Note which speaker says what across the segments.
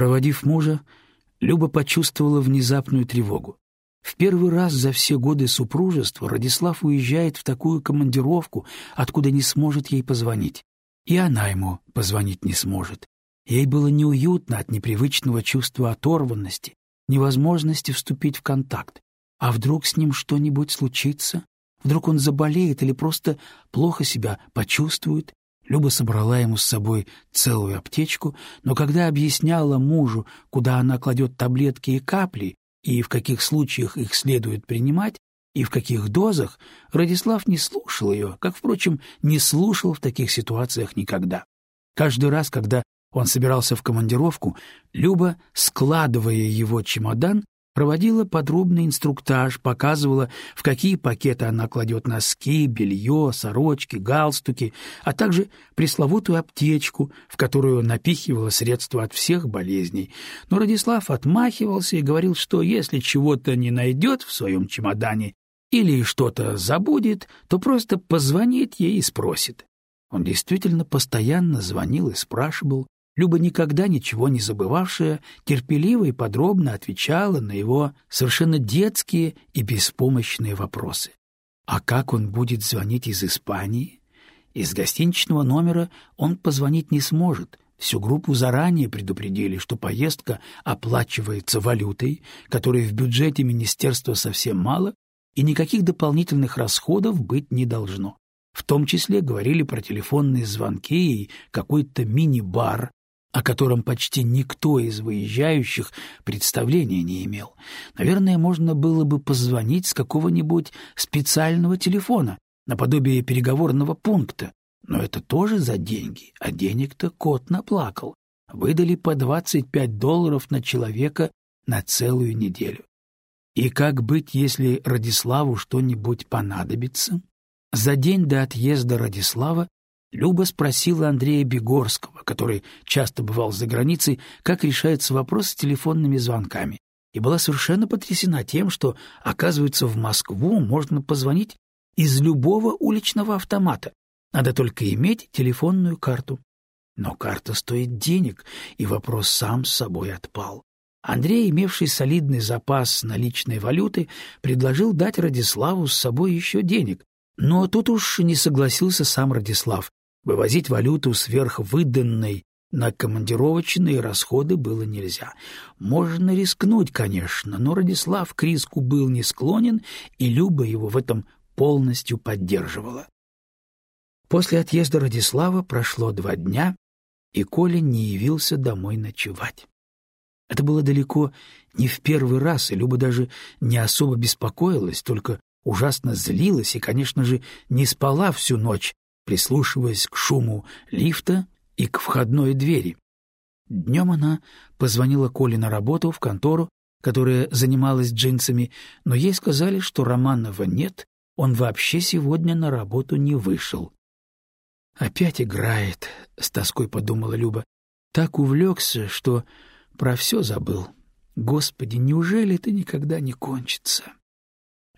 Speaker 1: Проводив мужа, Люба почувствовала внезапную тревогу. В первый раз за все годы супружества Радислав уезжает в такую командировку, откуда не сможет ей позвонить. И она ему позвонить не сможет. Ей было неуютно от непривычного чувства оторванности, невозможности вступить в контакт. А вдруг с ним что-нибудь случится? Вдруг он заболеет или просто плохо себя почувствует? Люба собрала ему с собой целую аптечку, но когда объясняла мужу, куда она кладет таблетки и капли, и в каких случаях их следует принимать, и в каких дозах, Радислав не слушал ее, как, впрочем, не слушал в таких ситуациях никогда. Каждый раз, когда он собирался в командировку, Люба, складывая его чемодан, проводила подробный инструктаж, показывала, в какие пакеты она кладет носки, белье, сорочки, галстуки, а также пресловутую аптечку, в которую напихивала средства от всех болезней. Но Радислав отмахивался и говорил, что если чего-то не найдет в своем чемодане или что-то забудет, то просто позвонит ей и спросит. Он действительно постоянно звонил и спрашивал, Люба, никогда ничего не забывавшая, терпеливо и подробно отвечала на его совершенно детские и беспомощные вопросы. А как он будет звонить из Испании? Из гостиничного номера он позвонить не сможет. Всю группу заранее предупредили, что поездка оплачивается валютой, которой в бюджете министерства совсем мало, и никаких дополнительных расходов быть не должно. В том числе говорили про телефонные звонки и какой-то мини-бар, о котором почти никто из выезжающих представления не имел. Наверное, можно было бы позвонить с какого-нибудь специального телефона, наподобие переговорного пункта, но это тоже за деньги, а денег-то кот наплакал. Выдали по 25 долларов на человека на целую неделю. И как быть, если Радиславу что-нибудь понадобится? За день до отъезда Радислава Люба спросила Андрея Бегорского, который часто бывал за границей, как решается вопрос с телефонными звонками, и была совершенно потрясена тем, что, оказывается, в Москву можно позвонить из любого уличного автомата. Надо только иметь телефонную карту. Но карта стоит денег, и вопрос сам с собой отпал. Андрей, имевший солидный запас наличной валюты, предложил дать Радиславу с собой еще денег, но тут уж не согласился сам Радислав, Вывозить валюту сверх выданной на командировочные расходы было нельзя. Можно рискнуть, конечно, но Радислав к риску был не склонен, и Люба его в этом полностью поддерживала. После отъезда Радислава прошло два дня, и Коля не явился домой ночевать. Это было далеко не в первый раз, и Люба даже не особо беспокоилась, только ужасно злилась и, конечно же, не спала всю ночь, прислушиваясь к шуму лифта и к входной двери. Днем она позвонила Коле на работу в контору, которая занималась джинсами, но ей сказали, что Романова нет, он вообще сегодня на работу не вышел. «Опять играет», — с тоской подумала Люба. «Так увлекся, что про все забыл. Господи, неужели это никогда не кончится?»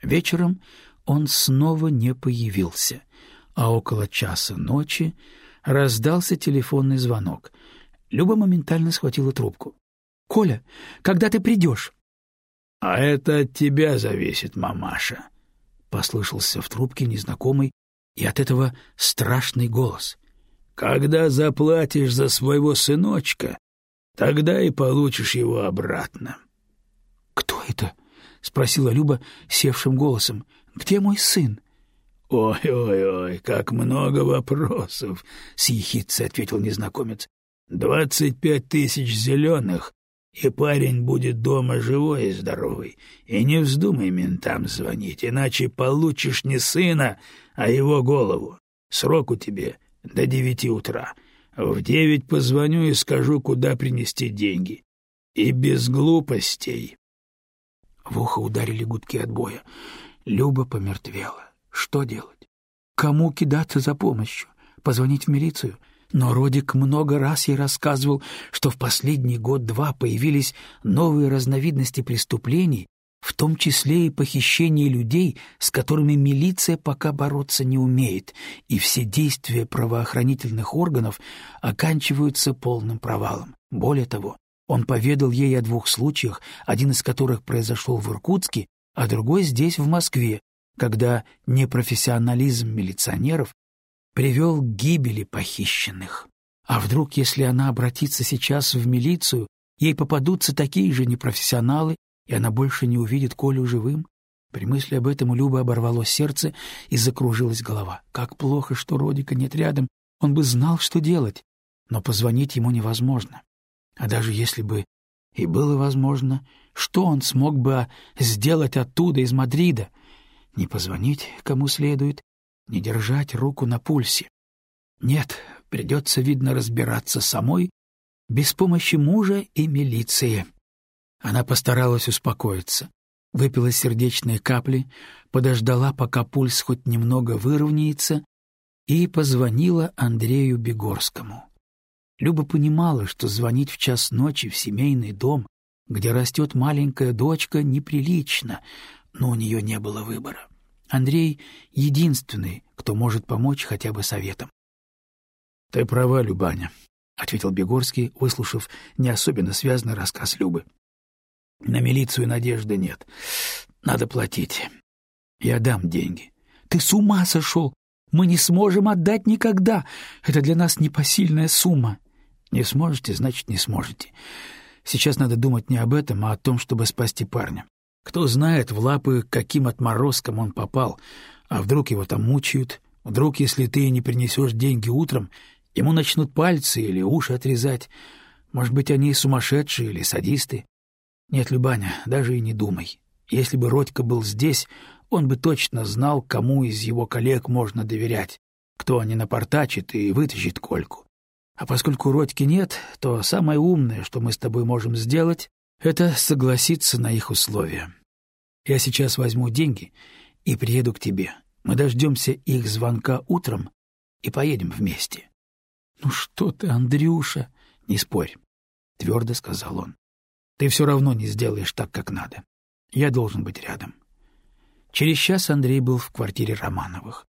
Speaker 1: Вечером он снова не появился а около часа ночи раздался телефонный звонок. Люба моментально схватила трубку. — Коля, когда ты придешь? — А это от тебя зависит, мамаша, — послышался в трубке незнакомый и от этого страшный голос. — Когда заплатишь за своего сыночка, тогда и получишь его обратно. — Кто это? — спросила Люба севшим голосом. — Где мой сын? — «Ой-ой-ой, как много вопросов!» — с ехидцей ответил незнакомец. «Двадцать пять тысяч зеленых, и парень будет дома живой и здоровый. И не вздумай ментам звонить, иначе получишь не сына, а его голову. Срок у тебе до девяти утра. В девять позвоню и скажу, куда принести деньги. И без глупостей». В ухо ударили гудки отбоя. Люба помертвела. Что делать? Кому кидаться за помощью? Позвонить в милицию? Но Родик много раз ей рассказывал, что в последний год-два появились новые разновидности преступлений, в том числе и похищение людей, с которыми милиция пока бороться не умеет, и все действия правоохранительных органов оканчиваются полным провалом. Более того, Он поведал ей о двух случаях, один из которых произошел в Иркутске, а другой здесь, в Москве, когда непрофессионализм милиционеров привел к гибели похищенных. А вдруг, если она обратится сейчас в милицию, ей попадутся такие же непрофессионалы, и она больше не увидит Колю живым? При мысли об этом у Любы оборвало сердце и закружилась голова. Как плохо, что Родика нет рядом, он бы знал, что делать. Но позвонить ему невозможно. А даже если бы и было возможно, что он смог бы сделать оттуда, из Мадрида? Не позвонить кому следует, не держать руку на пульсе. Нет, придется, видно, разбираться самой, без помощи мужа и милиции. Она постаралась успокоиться, выпила сердечные капли, подождала, пока пульс хоть немного выровняется, и позвонила Андрею Бегорскому. Люба понимала, что звонить в час ночи в семейный дом, где растет маленькая дочка, неприлично, но у нее не было выбора. Андрей — единственный, кто может помочь хотя бы советом. — Ты права, Любаня, — ответил Бегорский, выслушав не особенно связанный рассказ Любы. — На милицию надежды нет. Надо платить. Я дам деньги. — Ты с ума сошел! Мы не сможем отдать никогда. Это для нас непосильная сумма. Не сможете, значит, не сможете. Сейчас надо думать не об этом, а о том, чтобы спасти парня. Кто знает, в лапы каким отморозком он попал, а вдруг его там мучают, вдруг, если ты не принесешь деньги утром, ему начнут пальцы или уши отрезать. Может быть, они сумасшедшие или садисты? Нет, Любаня, даже и не думай. Если бы Родька был здесь, он бы точно знал, кому из его коллег можно доверять, кто не напортачит и вытащит Кольку. А поскольку Родьки нет, то самое умное, что мы с тобой можем сделать, это согласиться на их условия. Я сейчас возьму деньги и приеду к тебе. Мы дождемся их звонка утром и поедем вместе. — Ну что ты, Андрюша? — Не спорь, — твердо сказал он. — Ты все равно не сделаешь так, как надо. Я должен быть рядом. Через час Андрей был в квартире Романовых.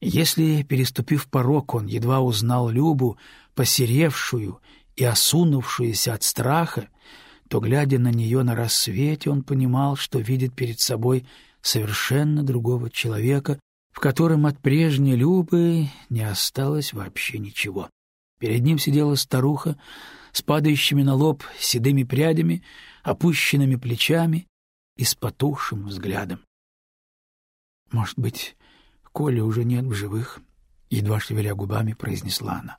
Speaker 1: Если, переступив порог, он едва узнал Любу, посеревшую и осунувшуюся от страха, то, глядя на нее на рассвете, он понимал, что видит перед собой совершенно другого человека, в котором от прежней Любы не осталось вообще ничего. Перед ним сидела старуха с падающими на лоб седыми прядями, опущенными плечами и с потухшим взглядом. «Может быть, Коля уже нет в живых?» — едва шевеля губами произнесла она.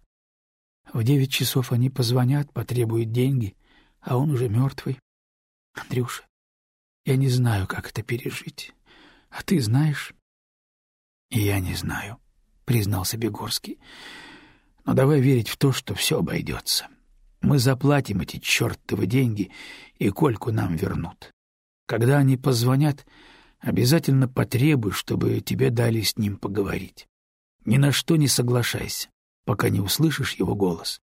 Speaker 1: «В девять часов они позвонят, потребуют деньги, а он уже мертвый. Андрюша, я не знаю, как это пережить. А ты знаешь? — я не знаю, — признался Бегорский. — Но давай верить в то, что все обойдется. Мы заплатим эти чертовы деньги, и Кольку нам вернут. Когда они позвонят, обязательно потребуй, чтобы тебе дали с ним поговорить. Ни на что не соглашайся, пока не услышишь его голос.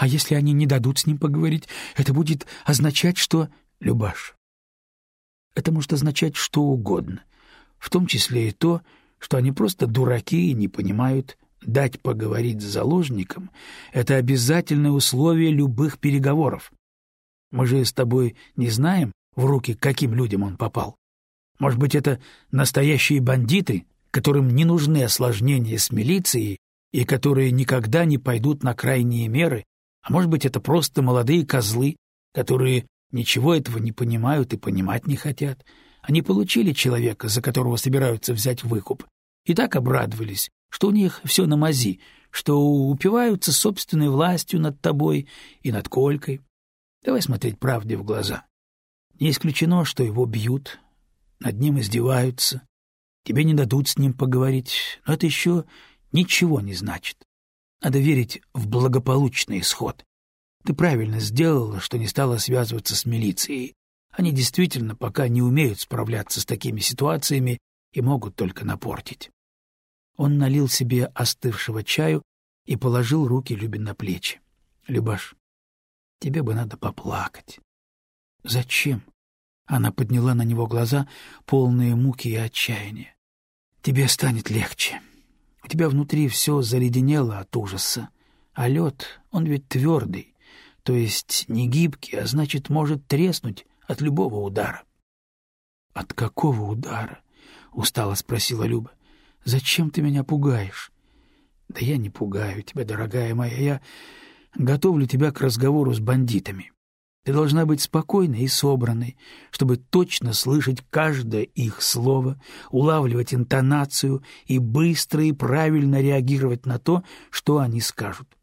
Speaker 1: А если они не дадут с ним поговорить, это будет означать, что... Любаш, это может означать что угодно, в том числе и то, что они просто дураки и не понимают, дать поговорить с заложником — это обязательное условие любых переговоров. Мы же с тобой не знаем, в руки каким людям он попал. Может быть, это настоящие бандиты, которым не нужны осложнения с милицией и которые никогда не пойдут на крайние меры а может быть, это просто молодые козлы, которые ничего этого не понимают и понимать не хотят. Они получили человека, за которого собираются взять выкуп, и так обрадовались, что у них все на мази, что упиваются собственной властью над тобой и над Колькой. Давай смотреть правде в глаза. Не исключено, что его бьют, над ним издеваются, тебе не дадут с ним поговорить, но это еще ничего не значит. Надо верить в благополучный исход. Ты правильно сделала, что не стала связываться с милицией. Они действительно пока не умеют справляться с такими ситуациями и могут только напортить. Он налил себе остывшего чаю и положил руки Любе на плечи. — Любаш, тебе бы надо поплакать. — Зачем? Она подняла на него глаза, полные муки и отчаяния. — Тебе станет легче. У тебя внутри все заледенело от ужаса. А лед, он ведь твердый. то есть не гибкий, а значит, может треснуть от любого удара. — От какого удара? — устало спросила Люба. — Зачем ты меня пугаешь? — Да я не пугаю тебя, дорогая моя, я готовлю тебя к разговору с бандитами. Ты должна быть спокойной и собранной, чтобы точно слышать каждое их слово, улавливать интонацию и быстро и правильно реагировать на то, что они скажут.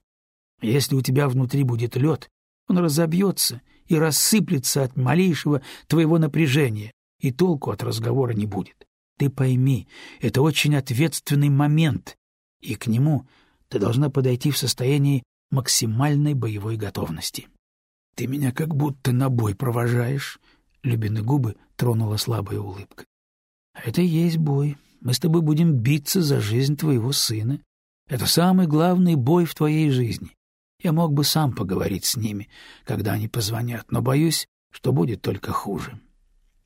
Speaker 1: Если у тебя внутри будет лед, он разобьется и рассыплется от малейшего твоего напряжения, и толку от разговора не будет. Ты пойми, это очень ответственный момент, и к нему ты должна подойти в состоянии максимальной боевой готовности. Ты меня как будто на бой провожаешь. Любины губы тронула слабая улыбка. Это и есть бой. Мы с тобой будем биться за жизнь твоего сына. Это самый главный бой в твоей жизни. Я мог бы сам поговорить с ними, когда они позвонят, но боюсь, что будет только хуже.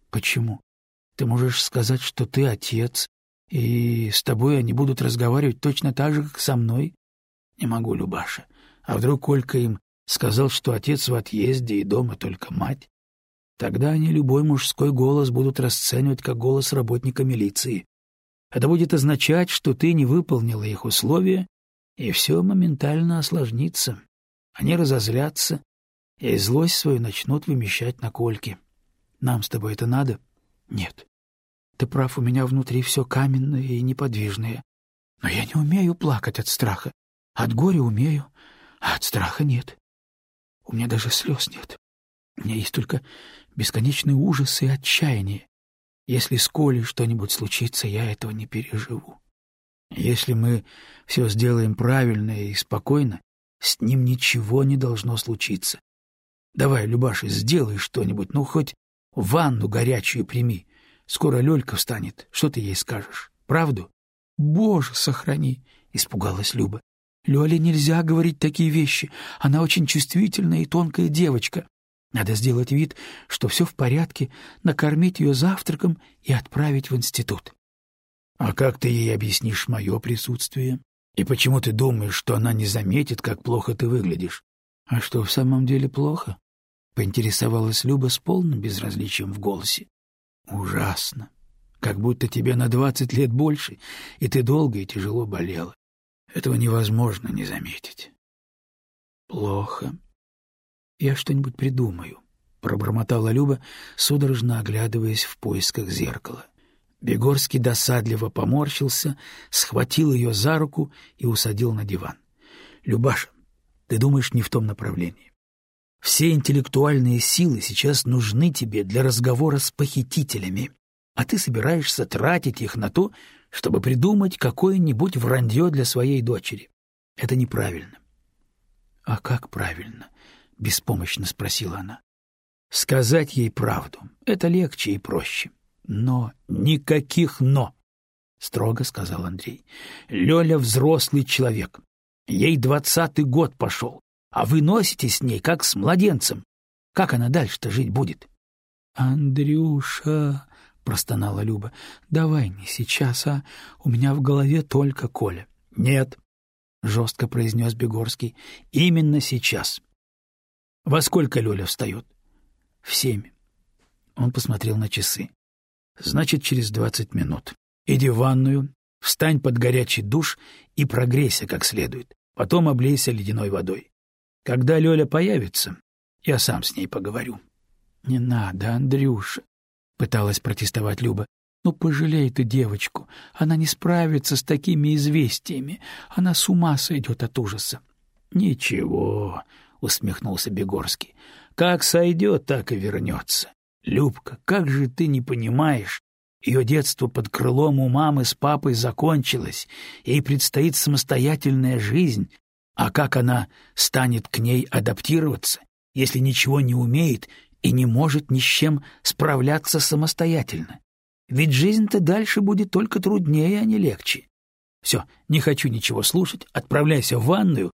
Speaker 1: Почему? Ты можешь сказать, что ты отец, и с тобой они будут разговаривать точно так же, как со мной? Не могу, Любаша. А вдруг Колька им сказал, что отец в отъезде и дома только мать, тогда они любой мужской голос будут расценивать как голос работника милиции. Это будет означать, что ты не выполнила их условия, и все моментально осложнится. Они разозлятся и злость свою начнут вымещать на Кольке. Нам с тобой это надо? Нет. Ты прав, у меня внутри все каменное и неподвижное. Но я не умею плакать от страха. От горя умею, а от страха нет. У меня даже слез нет. У меня есть только бесконечный ужас и отчаяние. Если с Колей что-нибудь случится, я этого не переживу. Если мы все сделаем правильно и спокойно, с ним ничего не должно случиться. Давай, Любаша, сделай что-нибудь, ну, хоть ванну горячую прими. Скоро Лёлька встанет, что ты ей скажешь? Правду? — Боже, сохрани! — испугалась Люба. Лёле нельзя говорить такие вещи. Она очень чувствительная и тонкая девочка. Надо сделать вид, что все в порядке, накормить ее завтраком и отправить в институт. — А как ты ей объяснишь мое присутствие? И почему ты думаешь, что она не заметит, как плохо ты выглядишь? — А что, в самом деле плохо? — поинтересовалась Люба с полным безразличием в голосе. — Ужасно. Как будто тебе на двадцать лет больше, и ты долго и тяжело болела. Этого невозможно не заметить. Плохо. Я что-нибудь придумаю, пробормотала Люба, судорожно оглядываясь в поисках зеркала. Бегорский досадливо поморщился, схватил ее за руку и усадил на диван. Любаша, ты думаешь не в том направлении. Все интеллектуальные силы сейчас нужны тебе для разговора с похитителями, а ты собираешься тратить их на то, чтобы придумать какое-нибудь вранье для своей дочери. Это неправильно. — А как правильно? — беспомощно спросила она. — Сказать ей правду. Это легче и проще. Но никаких «но», — строго сказал Андрей. — Лёля взрослый человек. Ей двадцатый год пошел, а вы носите с ней, как с младенцем. Как она дальше-то жить будет? — Андрюша, — простонала Люба. — Давай не сейчас, а? У меня в голове только Коля. — Нет, — жестко произнес Бегорский, — именно сейчас. — Во сколько Лёля встает? — В семь. Он посмотрел на часы. — Значит, через двадцать минут. Иди в ванную, встань под горячий душ и прогрейся как следует. Потом облейся ледяной водой. Когда Лёля появится, я сам с ней поговорю. — Не надо, Андрюша, пыталась протестовать Люба. «Ну, пожалей ты девочку. Она не справится с такими известиями. Она с ума сойдет от ужаса». «Ничего», — усмехнулся Бегорский. «Как сойдет, так и вернется. Любка, как же ты не понимаешь? Ее детство под крылом у мамы с папой закончилось, ей предстоит самостоятельная жизнь, а как она станет к ней адаптироваться, если ничего не умеет и не может ни с чем справляться самостоятельно. Ведь жизнь-то дальше будет только труднее, а не легче. Все, не хочу ничего слушать, отправляйся в ванную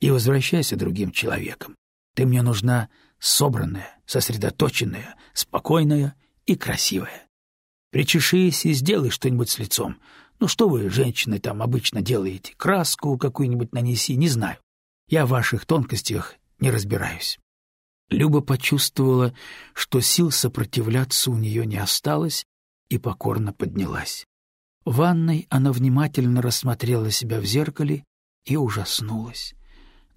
Speaker 1: и возвращайся другим человеком. Ты мне нужна собранная, сосредоточенная, спокойная и красивая. Причешись и сделай что-нибудь с лицом. Ну что вы, женщины, там обычно делаете? Краску какую-нибудь нанеси, не знаю. Я в ваших тонкостях не разбираюсь. Люба почувствовала, что сил сопротивляться у нее не осталось, и покорно поднялась. В ванной она внимательно рассмотрела себя в зеркале и ужаснулась.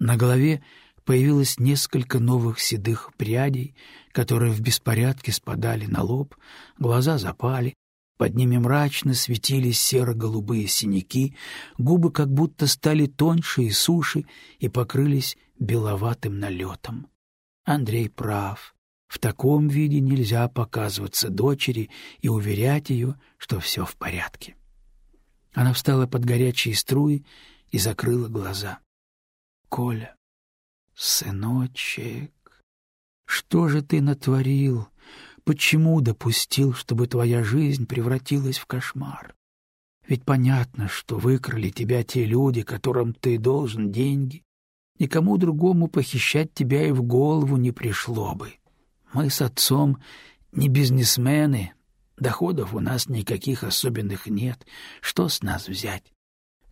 Speaker 1: На голове появилось несколько новых седых прядей, которые в беспорядке спадали на лоб, глаза запали, под ними мрачно светились серо-голубые синяки, губы как будто стали тоньше и суше и покрылись беловатым налетом. Андрей прав. В таком виде нельзя показываться дочери и уверять ее, что все в порядке. Она встала под горячие струи и закрыла глаза. — Коля, сыночек, что же ты натворил? Почему допустил, чтобы твоя жизнь превратилась в кошмар? Ведь понятно, что выкрали тебя те люди, которым ты должен деньги, Никому другому похищать тебя и в голову не пришло бы. Мы с отцом не бизнесмены, доходов у нас никаких особенных нет. Что с нас взять?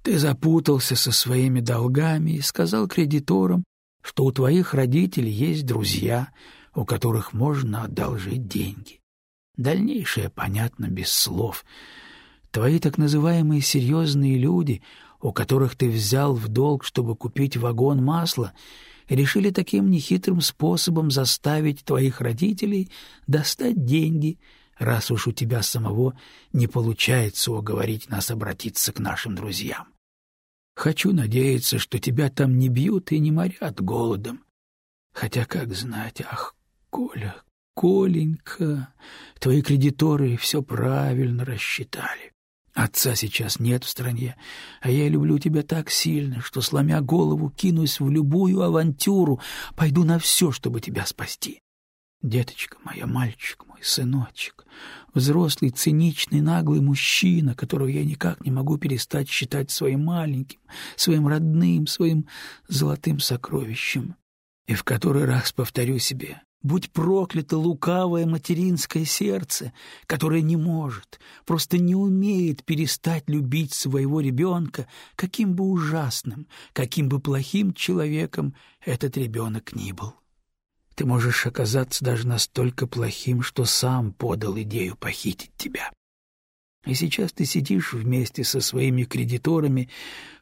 Speaker 1: Ты запутался со своими долгами и сказал кредиторам, что у твоих родителей есть друзья, у которых можно одолжить деньги. Дальнейшее понятно без слов. Твои так называемые серьезные люди у которых ты взял в долг, чтобы купить вагон масла, решили таким нехитрым способом заставить твоих родителей достать деньги, раз уж у тебя самого не получается уговорить нас обратиться к нашим друзьям. Хочу надеяться, что тебя там не бьют и не морят голодом. Хотя, как знать, ах, Коля, Коленька, твои кредиторы все правильно рассчитали. Отца сейчас нет в стране, а я люблю тебя так сильно, что, сломя голову, кинусь в любую авантюру, пойду на все, чтобы тебя спасти. Деточка моя, мальчик мой, сыночек, взрослый, циничный, наглый мужчина, которого я никак не могу перестать считать своим маленьким, своим родным, своим золотым сокровищем. И в который раз повторю себе, Будь проклято лукавое материнское сердце, которое не может, просто не умеет перестать любить своего ребенка, каким бы ужасным, каким бы плохим человеком этот ребенок ни был. Ты можешь оказаться даже настолько плохим, что сам подал идею похитить тебя. И сейчас ты сидишь вместе со своими кредиторами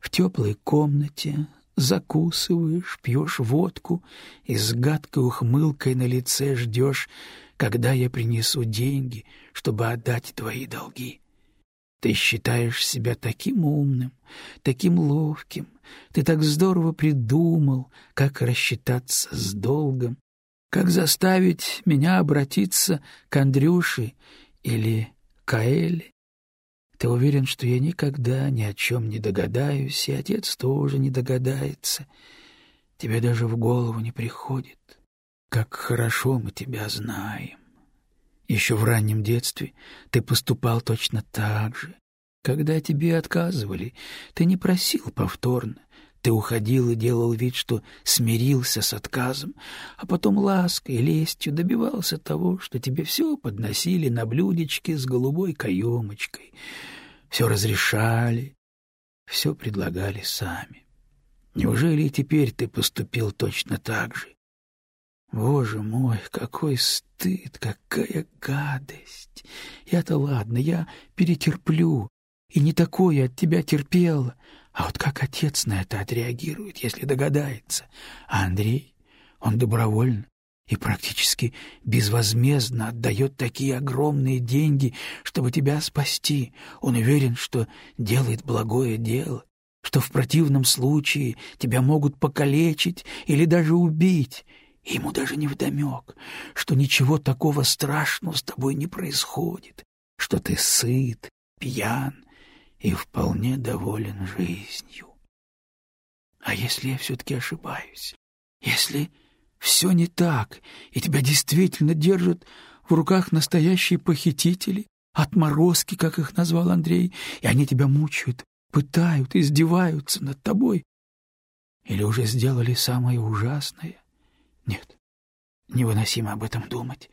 Speaker 1: в теплой комнате, закусываешь, пьешь водку и с гадкой ухмылкой на лице ждешь, когда я принесу деньги, чтобы отдать твои долги. Ты считаешь себя таким умным, таким ловким, ты так здорово придумал, как рассчитаться с долгом, как заставить меня обратиться к Андрюше или Каэле, ты уверен, что я никогда ни о чем не догадаюсь, и отец тоже не догадается. Тебе даже в голову не приходит, как хорошо мы тебя знаем. Еще в раннем детстве ты поступал точно так же. Когда тебе отказывали, ты не просил повторно, ты уходил и делал вид, что смирился с отказом, а потом лаской и лестью добивался того, что тебе все подносили на блюдечке с голубой каемочкой, все разрешали, все предлагали сами. Неужели и теперь ты поступил точно так же? Боже мой, какой стыд, какая гадость! Я-то ладно, я перетерплю, и не такое от тебя терпела, а вот как отец на это отреагирует, если догадается? А Андрей, он добровольно и практически безвозмездно отдает такие огромные деньги, чтобы тебя спасти. Он уверен, что делает благое дело, что в противном случае тебя могут покалечить или даже убить. И ему даже не вдомек, что ничего такого страшного с тобой не происходит, что ты сыт, пьян и вполне доволен жизнью. А если я все-таки ошибаюсь? Если все не так, и тебя действительно держат в руках настоящие похитители, отморозки, как их назвал Андрей, и они тебя мучают, пытают, издеваются над тобой. Или уже сделали самое ужасное? Нет, невыносимо об этом думать.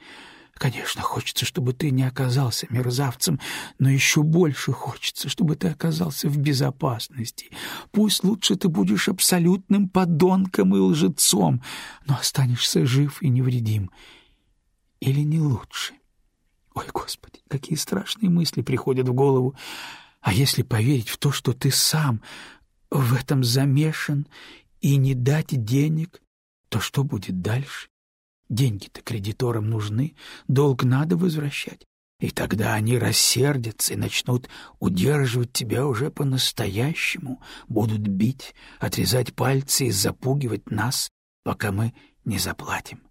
Speaker 1: Конечно, хочется, чтобы ты не оказался мерзавцем, но еще больше хочется, чтобы ты оказался в безопасности. Пусть лучше ты будешь абсолютным подонком и лжецом, но останешься жив и невредим. Или не лучше? Ой, Господи, какие страшные мысли приходят в голову. А если поверить в то, что ты сам в этом замешан, и не дать денег, то что будет дальше? Деньги-то кредиторам нужны, долг надо возвращать. И тогда они рассердятся и начнут удерживать тебя уже по-настоящему, будут бить, отрезать пальцы и запугивать нас, пока мы не заплатим.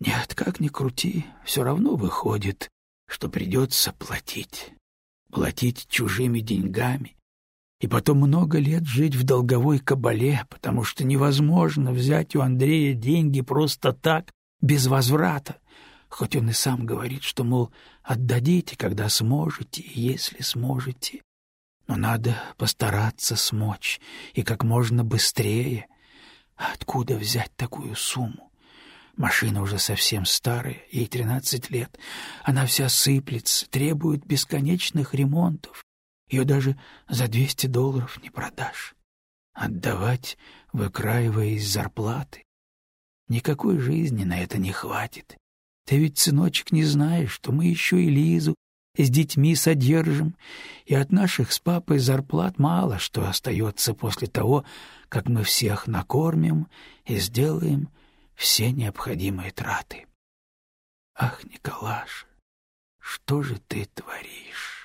Speaker 1: Нет, как ни крути, все равно выходит, что придется платить. Платить чужими деньгами. И потом много лет жить в долговой кабале, потому что невозможно взять у Андрея деньги просто так, без возврата, хоть он и сам говорит, что, мол, отдадите, когда сможете, если сможете. Но надо постараться смочь, и как можно быстрее. А откуда взять такую сумму? Машина уже совсем старая, ей тринадцать лет. Она вся сыплется, требует бесконечных ремонтов. Ее даже за двести долларов не продашь. Отдавать, выкраивая из зарплаты. Никакой жизни на это не хватит. Ты ведь, сыночек, не знаешь, что мы еще и Лизу с детьми содержим, и от наших с папой зарплат мало что остается после того, как мы всех накормим и сделаем все необходимые траты. Ах, Николаш, что же ты творишь?